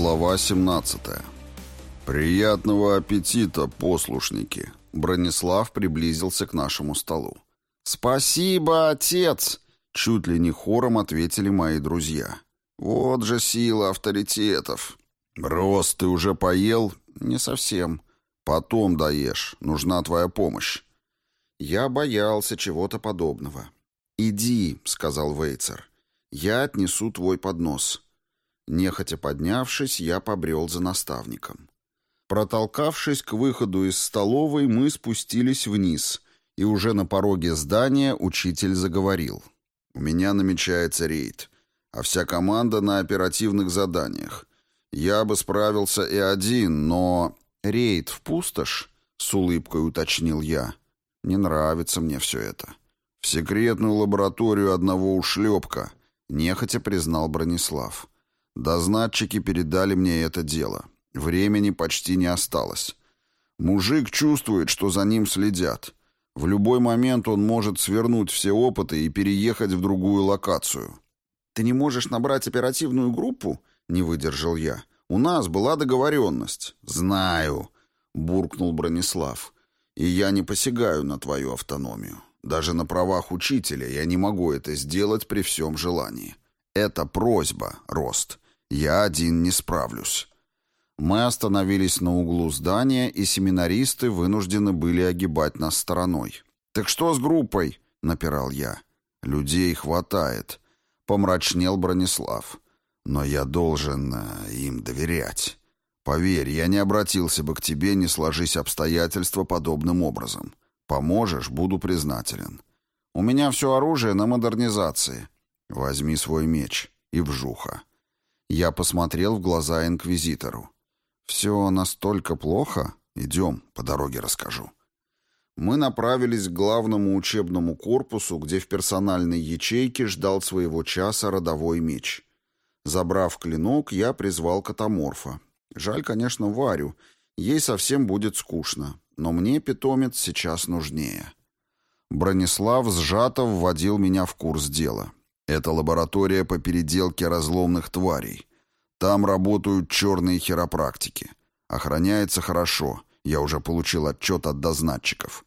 Глава 17. «Приятного аппетита, послушники!» Бронислав приблизился к нашему столу. «Спасибо, отец!» Чуть ли не хором ответили мои друзья. «Вот же сила авторитетов!» «Рост, ты уже поел?» «Не совсем. Потом доешь. Нужна твоя помощь». Я боялся чего-то подобного. «Иди», — сказал Вейцер. «Я отнесу твой поднос». Нехотя поднявшись, я побрел за наставником. Протолкавшись к выходу из столовой, мы спустились вниз, и уже на пороге здания учитель заговорил. «У меня намечается рейд, а вся команда на оперативных заданиях. Я бы справился и один, но...» «Рейд в пустошь?» — с улыбкой уточнил я. «Не нравится мне все это». «В секретную лабораторию одного ушлепка», — нехотя признал Бронислав. Дознатчики передали мне это дело. Времени почти не осталось. Мужик чувствует, что за ним следят. В любой момент он может свернуть все опыты и переехать в другую локацию. «Ты не можешь набрать оперативную группу?» — не выдержал я. «У нас была договоренность». «Знаю», — буркнул Бронислав. «И я не посягаю на твою автономию. Даже на правах учителя я не могу это сделать при всем желании. Это просьба, Рост. Я один не справлюсь. Мы остановились на углу здания, и семинаристы вынуждены были огибать нас стороной. «Так что с группой?» — напирал я. «Людей хватает», — помрачнел Бронислав. «Но я должен э, им доверять. Поверь, я не обратился бы к тебе, не сложись обстоятельства подобным образом. Поможешь — буду признателен. У меня все оружие на модернизации. Возьми свой меч и вжуха». Я посмотрел в глаза инквизитору. «Все настолько плохо? Идем, по дороге расскажу». Мы направились к главному учебному корпусу, где в персональной ячейке ждал своего часа родовой меч. Забрав клинок, я призвал катаморфа. Жаль, конечно, Варю. Ей совсем будет скучно. Но мне питомец сейчас нужнее. Бронислав сжато вводил меня в курс дела. Это лаборатория по переделке разломных тварей. Там работают черные хиропрактики. Охраняется хорошо. Я уже получил отчет от дознатчиков.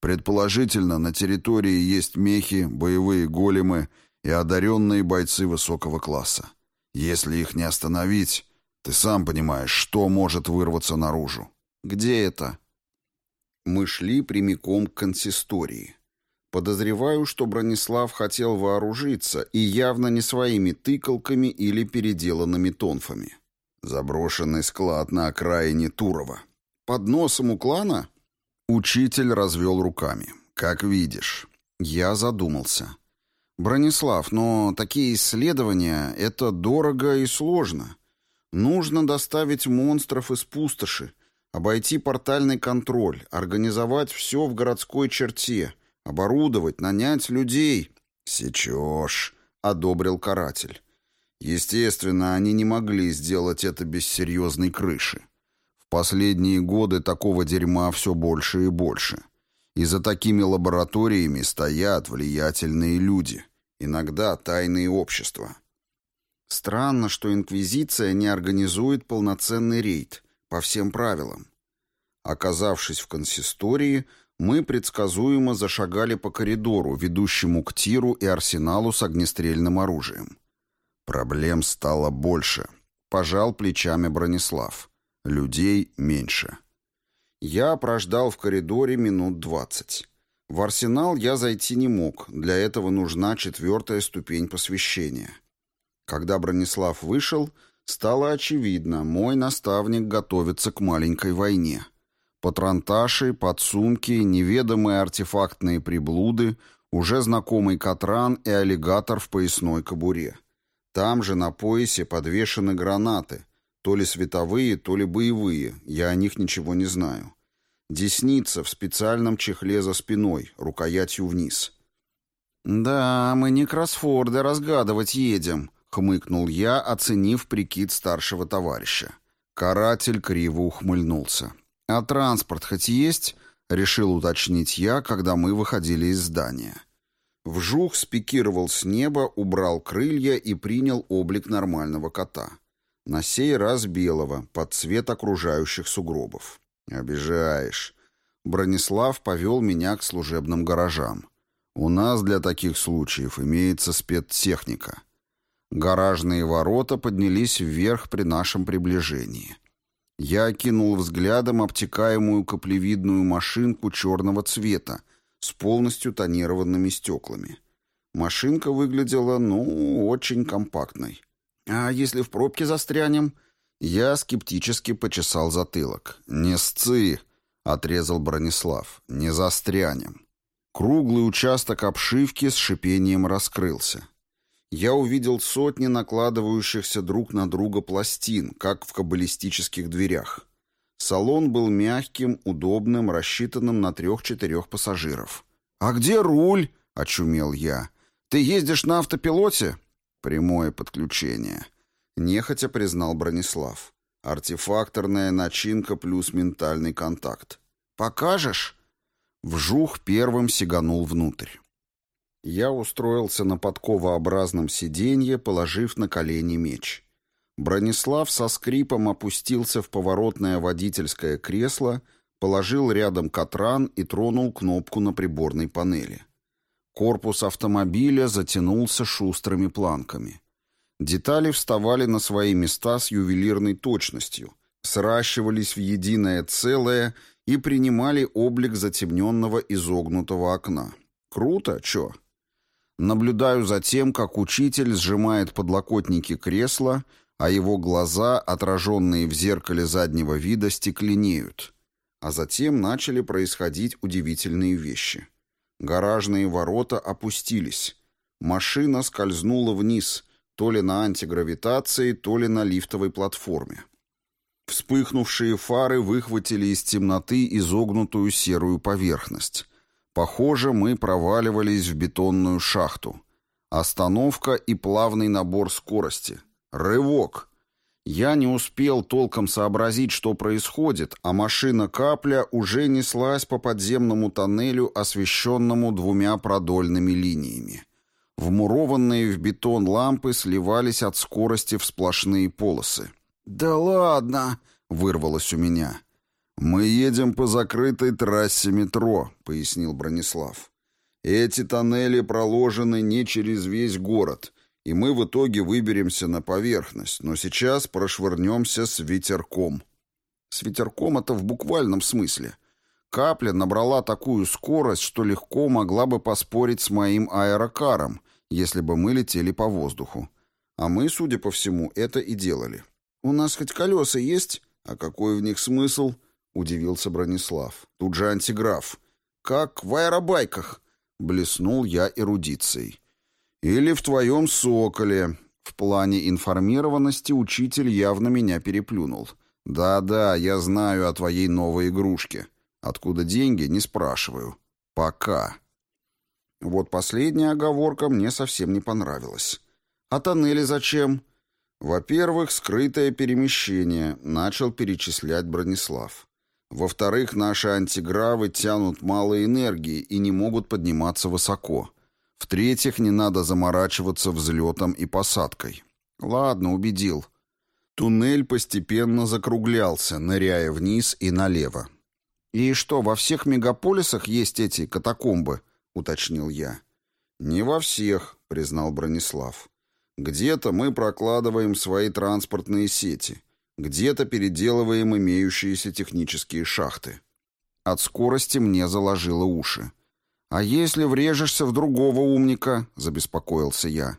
Предположительно, на территории есть мехи, боевые големы и одаренные бойцы высокого класса. Если их не остановить, ты сам понимаешь, что может вырваться наружу. Где это? Мы шли прямиком к консистории. Подозреваю, что Бронислав хотел вооружиться и явно не своими тыкалками или переделанными тонфами. Заброшенный склад на окраине Турова. Под носом у клана? Учитель развел руками. Как видишь. Я задумался. Бронислав, но такие исследования — это дорого и сложно. Нужно доставить монстров из пустоши, обойти портальный контроль, организовать все в городской черте — Оборудовать, нанять людей. Сечешь, одобрил каратель. Естественно, они не могли сделать это без серьезной крыши. В последние годы такого дерьма все больше и больше. И за такими лабораториями стоят влиятельные люди, иногда тайные общества. Странно, что Инквизиция не организует полноценный рейд по всем правилам. Оказавшись в консистории, мы предсказуемо зашагали по коридору, ведущему к тиру и арсеналу с огнестрельным оружием. Проблем стало больше. Пожал плечами Бронислав. Людей меньше. Я прождал в коридоре минут двадцать. В арсенал я зайти не мог, для этого нужна четвертая ступень посвящения. Когда Бронислав вышел, стало очевидно, мой наставник готовится к маленькой войне. Патронташи, подсумки, неведомые артефактные приблуды, уже знакомый катран и аллигатор в поясной кобуре. Там же на поясе подвешены гранаты, то ли световые, то ли боевые, я о них ничего не знаю. Десница в специальном чехле за спиной, рукоятью вниз. «Да, мы не кроссфорды разгадывать едем», — хмыкнул я, оценив прикид старшего товарища. Каратель криво ухмыльнулся. «А транспорт хоть есть?» — решил уточнить я, когда мы выходили из здания. Вжух спикировал с неба, убрал крылья и принял облик нормального кота. На сей раз белого, под цвет окружающих сугробов. «Обижаешь». Бронислав повел меня к служебным гаражам. «У нас для таких случаев имеется спецтехника». Гаражные ворота поднялись вверх при нашем приближении. Я окинул взглядом обтекаемую каплевидную машинку черного цвета с полностью тонированными стеклами. Машинка выглядела, ну, очень компактной. «А если в пробке застрянем?» Я скептически почесал затылок. «Не сцы!» — отрезал Бронислав. «Не застрянем». Круглый участок обшивки с шипением раскрылся. Я увидел сотни накладывающихся друг на друга пластин, как в каббалистических дверях. Салон был мягким, удобным, рассчитанным на трех-четырех пассажиров. «А где руль?» — очумел я. «Ты ездишь на автопилоте?» «Прямое подключение», — нехотя признал Бронислав. «Артефакторная начинка плюс ментальный контакт». «Покажешь?» Вжух первым сиганул внутрь. Я устроился на подковообразном сиденье, положив на колени меч. Бронислав со скрипом опустился в поворотное водительское кресло, положил рядом катран и тронул кнопку на приборной панели. Корпус автомобиля затянулся шустрыми планками. Детали вставали на свои места с ювелирной точностью, сращивались в единое целое и принимали облик затемненного изогнутого окна. Круто, чё? Наблюдаю за тем, как учитель сжимает подлокотники кресла, а его глаза, отраженные в зеркале заднего вида, стекленеют. А затем начали происходить удивительные вещи. Гаражные ворота опустились. Машина скользнула вниз, то ли на антигравитации, то ли на лифтовой платформе. Вспыхнувшие фары выхватили из темноты изогнутую серую поверхность. Похоже, мы проваливались в бетонную шахту. Остановка и плавный набор скорости. Рывок. Я не успел толком сообразить, что происходит, а машина «Капля» уже неслась по подземному тоннелю, освещенному двумя продольными линиями. Вмурованные в бетон лампы сливались от скорости в сплошные полосы. «Да ладно!» — вырвалось у меня. «Мы едем по закрытой трассе метро», — пояснил Бронислав. «Эти тоннели проложены не через весь город, и мы в итоге выберемся на поверхность, но сейчас прошвырнемся с ветерком. С ветерком это в буквальном смысле. Капля набрала такую скорость, что легко могла бы поспорить с моим аэрокаром, если бы мы летели по воздуху. А мы, судя по всему, это и делали. «У нас хоть колеса есть? А какой в них смысл?» — удивился Бронислав. «Тут же антиграф. Как в аэробайках!» — блеснул я эрудицией. Или в твоем соколе. В плане информированности учитель явно меня переплюнул. Да-да, я знаю о твоей новой игрушке. Откуда деньги, не спрашиваю. Пока. Вот последняя оговорка мне совсем не понравилась. А тоннели зачем? Во-первых, скрытое перемещение, начал перечислять Бронислав. Во-вторых, наши антигравы тянут мало энергии и не могут подниматься высоко. В-третьих, не надо заморачиваться взлетом и посадкой. Ладно, убедил. Туннель постепенно закруглялся, ныряя вниз и налево. «И что, во всех мегаполисах есть эти катакомбы?» — уточнил я. «Не во всех», — признал Бронислав. «Где-то мы прокладываем свои транспортные сети, где-то переделываем имеющиеся технические шахты». От скорости мне заложило уши. «А если врежешься в другого умника?» — забеспокоился я.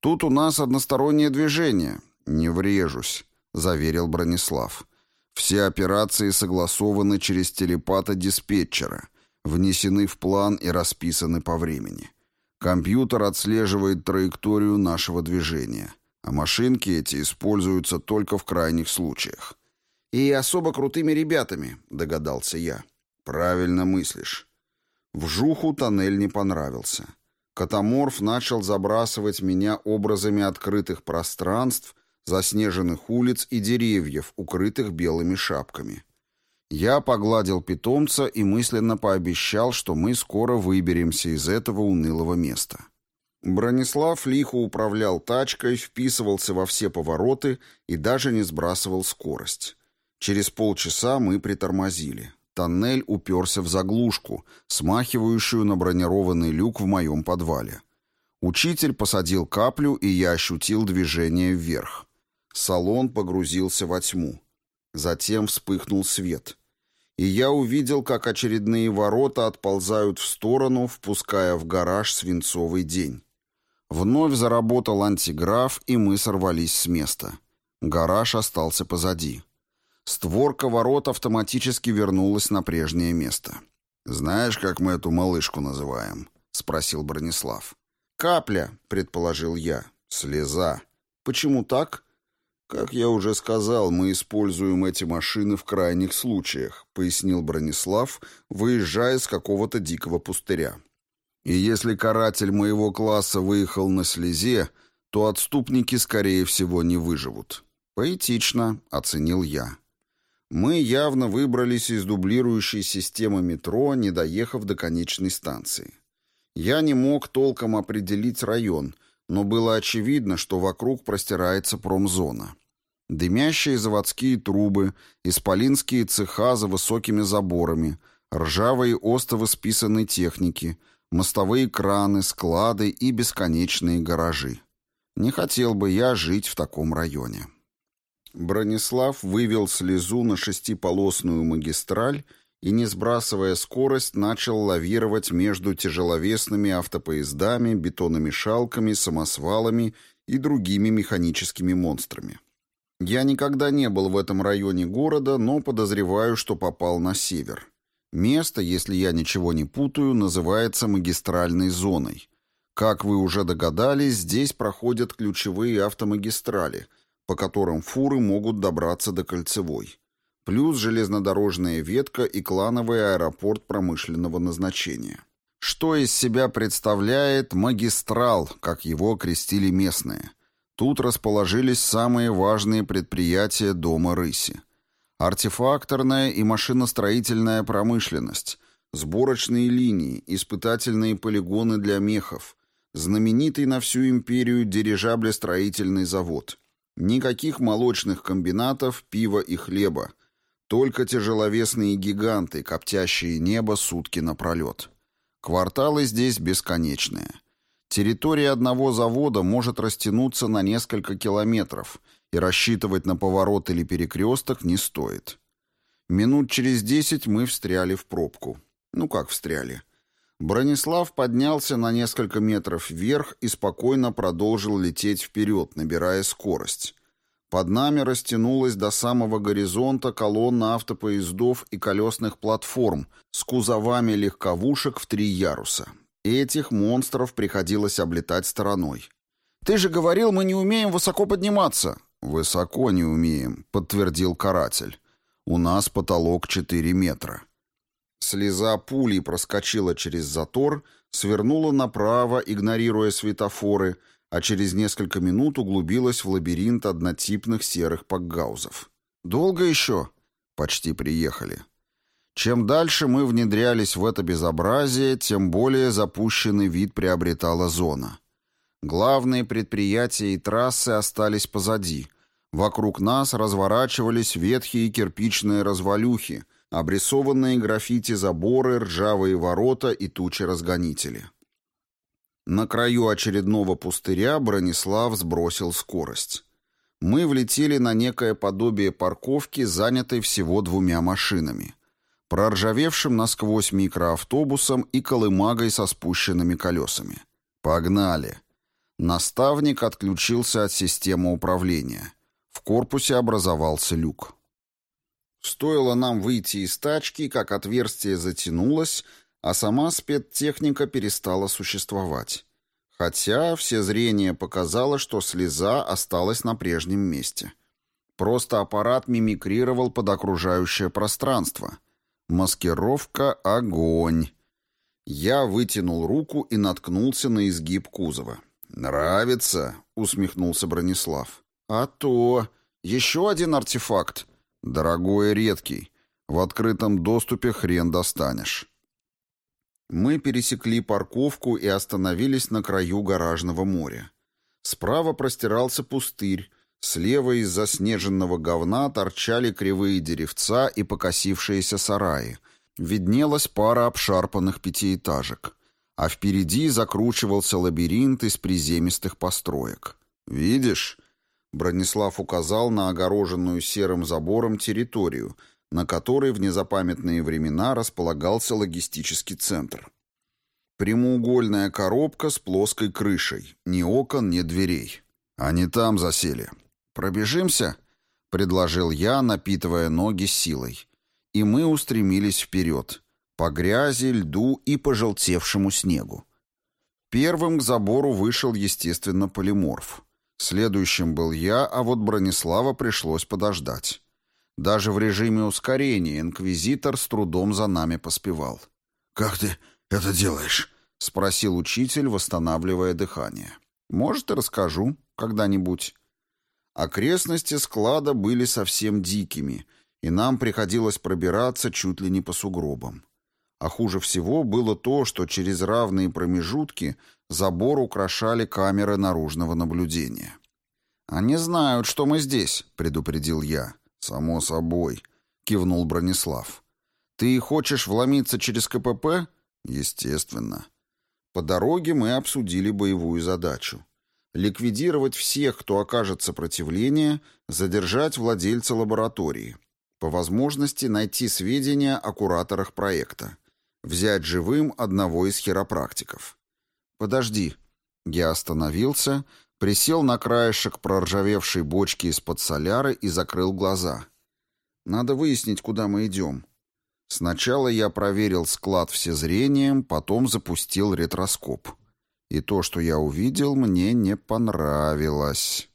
«Тут у нас одностороннее движение». «Не врежусь», — заверил Бронислав. «Все операции согласованы через телепата диспетчера, внесены в план и расписаны по времени. Компьютер отслеживает траекторию нашего движения, а машинки эти используются только в крайних случаях». «И особо крутыми ребятами», — догадался я. «Правильно мыслишь». Вжуху тоннель не понравился. Катаморф начал забрасывать меня образами открытых пространств, заснеженных улиц и деревьев, укрытых белыми шапками. Я погладил питомца и мысленно пообещал, что мы скоро выберемся из этого унылого места. Бронислав лихо управлял тачкой, вписывался во все повороты и даже не сбрасывал скорость. Через полчаса мы притормозили. Тоннель уперся в заглушку, смахивающую на бронированный люк в моем подвале. Учитель посадил каплю, и я ощутил движение вверх. Салон погрузился во тьму. Затем вспыхнул свет. И я увидел, как очередные ворота отползают в сторону, впуская в гараж свинцовый день. Вновь заработал антиграф, и мы сорвались с места. Гараж остался позади. Створка ворот автоматически вернулась на прежнее место. «Знаешь, как мы эту малышку называем?» — спросил Бронислав. «Капля», — предположил я. «Слеза». «Почему так?» «Как я уже сказал, мы используем эти машины в крайних случаях», — пояснил Бронислав, выезжая с какого-то дикого пустыря. «И если каратель моего класса выехал на слезе, то отступники, скорее всего, не выживут». «Поэтично», — оценил я. Мы явно выбрались из дублирующей системы метро, не доехав до конечной станции. Я не мог толком определить район, но было очевидно, что вокруг простирается промзона. Дымящие заводские трубы, исполинские цеха за высокими заборами, ржавые остовы списанной техники, мостовые краны, склады и бесконечные гаражи. Не хотел бы я жить в таком районе. Бронислав вывел слезу на шестиполосную магистраль и, не сбрасывая скорость, начал лавировать между тяжеловесными автопоездами, бетономешалками, самосвалами и другими механическими монстрами. Я никогда не был в этом районе города, но подозреваю, что попал на север. Место, если я ничего не путаю, называется магистральной зоной. Как вы уже догадались, здесь проходят ключевые автомагистрали, по которым фуры могут добраться до кольцевой. Плюс железнодорожная ветка и клановый аэропорт промышленного назначения. Что из себя представляет магистрал, как его окрестили местные – Тут расположились самые важные предприятия дома рыси. Артефакторная и машиностроительная промышленность, сборочные линии, испытательные полигоны для мехов, знаменитый на всю империю дирижаблестроительный завод. Никаких молочных комбинатов, пива и хлеба. Только тяжеловесные гиганты, коптящие небо сутки напролет. Кварталы здесь бесконечные. Территория одного завода может растянуться на несколько километров, и рассчитывать на поворот или перекресток не стоит. Минут через десять мы встряли в пробку. Ну как встряли? Бронислав поднялся на несколько метров вверх и спокойно продолжил лететь вперед, набирая скорость. Под нами растянулась до самого горизонта колонна автопоездов и колесных платформ с кузовами легковушек в три яруса. Этих монстров приходилось облетать стороной. «Ты же говорил, мы не умеем высоко подниматься!» «Высоко не умеем», — подтвердил каратель. «У нас потолок 4 метра». Слеза пулей проскочила через затор, свернула направо, игнорируя светофоры, а через несколько минут углубилась в лабиринт однотипных серых пакгаузов. «Долго еще?» «Почти приехали». Чем дальше мы внедрялись в это безобразие, тем более запущенный вид приобретала зона. Главные предприятия и трассы остались позади. Вокруг нас разворачивались ветхие кирпичные развалюхи, обрисованные граффити заборы, ржавые ворота и тучи-разгонители. На краю очередного пустыря Бронислав сбросил скорость. Мы влетели на некое подобие парковки, занятой всего двумя машинами проржавевшим насквозь микроавтобусом и колымагой со спущенными колесами. «Погнали!» Наставник отключился от системы управления. В корпусе образовался люк. Стоило нам выйти из тачки, как отверстие затянулось, а сама спецтехника перестала существовать. Хотя все зрение показало, что слеза осталась на прежнем месте. Просто аппарат мимикрировал под окружающее пространство — Маскировка — огонь. Я вытянул руку и наткнулся на изгиб кузова. «Нравится?» — усмехнулся Бронислав. «А то! Еще один артефакт. Дорогой и редкий. В открытом доступе хрен достанешь». Мы пересекли парковку и остановились на краю гаражного моря. Справа простирался пустырь, слева из заснеженного говна торчали кривые деревца и покосившиеся сараи. Виднелась пара обшарпанных пятиэтажек. А впереди закручивался лабиринт из приземистых построек. «Видишь?» Бронислав указал на огороженную серым забором территорию, на которой в незапамятные времена располагался логистический центр. Прямоугольная коробка с плоской крышей. Ни окон, ни дверей. Они там засели. «Пробежимся?» — предложил я, напитывая ноги силой. И мы устремились вперед. По грязи, льду и пожелтевшему снегу. Первым к забору вышел, естественно, полиморф. Следующим был я, а вот Бронислава пришлось подождать. Даже в режиме ускорения инквизитор с трудом за нами поспевал. «Как ты это делаешь?» — спросил учитель, восстанавливая дыхание. «Может, и расскажу когда-нибудь». Окрестности склада были совсем дикими, и нам приходилось пробираться чуть ли не по сугробам. А хуже всего было то, что через равные промежутки забор украшали камеры наружного наблюдения. «Они знают, что мы здесь», — предупредил я. «Само собой», — кивнул Бронислав. «Ты хочешь вломиться через КПП?» «Естественно». По дороге мы обсудили боевую задачу. Ликвидировать всех, кто окажет сопротивление, задержать владельца лаборатории. По возможности найти сведения о кураторах проекта. Взять живым одного из хиропрактиков. «Подожди». Я остановился, присел на краешек проржавевшей бочки из-под соляры и закрыл глаза. «Надо выяснить, куда мы идем». Сначала я проверил склад всезрением, потом запустил ретроскоп. И то, что я увидел, мне не понравилось.